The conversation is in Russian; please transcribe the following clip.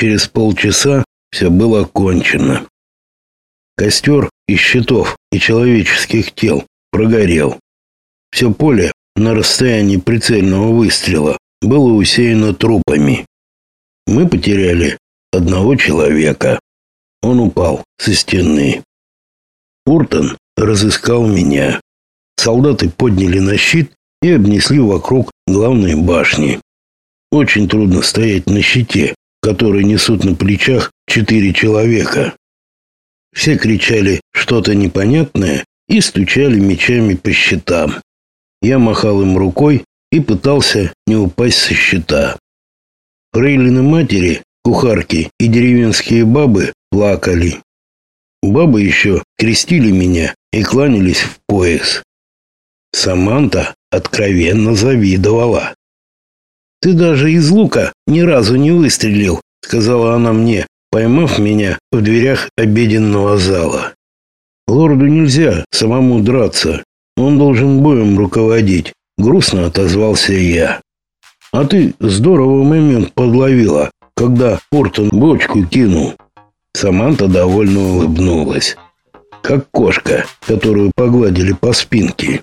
Через полчаса все было кончено. Костер из щитов и человеческих тел прогорел. Все поле на расстоянии прицельного выстрела было усеяно трупами. Мы потеряли одного человека. Он упал со стены. Уртон разыскал меня. Солдаты подняли на щит и обнесли вокруг главной башни. Очень трудно стоять на щите, который несут на плечах четыре человека. Все кричали что-то непонятное и стучали мечами по щитам. Я махал им рукой и пытался не упасть со щита. Фрейлины матери, кухарки и деревенские бабы плакали. Бабы еще крестили меня и кланялись в пояс. Саманта откровенно завидовала. «Ты даже из лука ни разу не выстрелил», — сказала она мне, поймав меня в дверях обеденного зала. «Лорду нельзя самому драться, он должен боем руководить», — грустно отозвался я. «А ты здорово момент подловила, когда Портон бочку кинул». Саманта довольно улыбнулась, как кошка, которую погладили по спинке.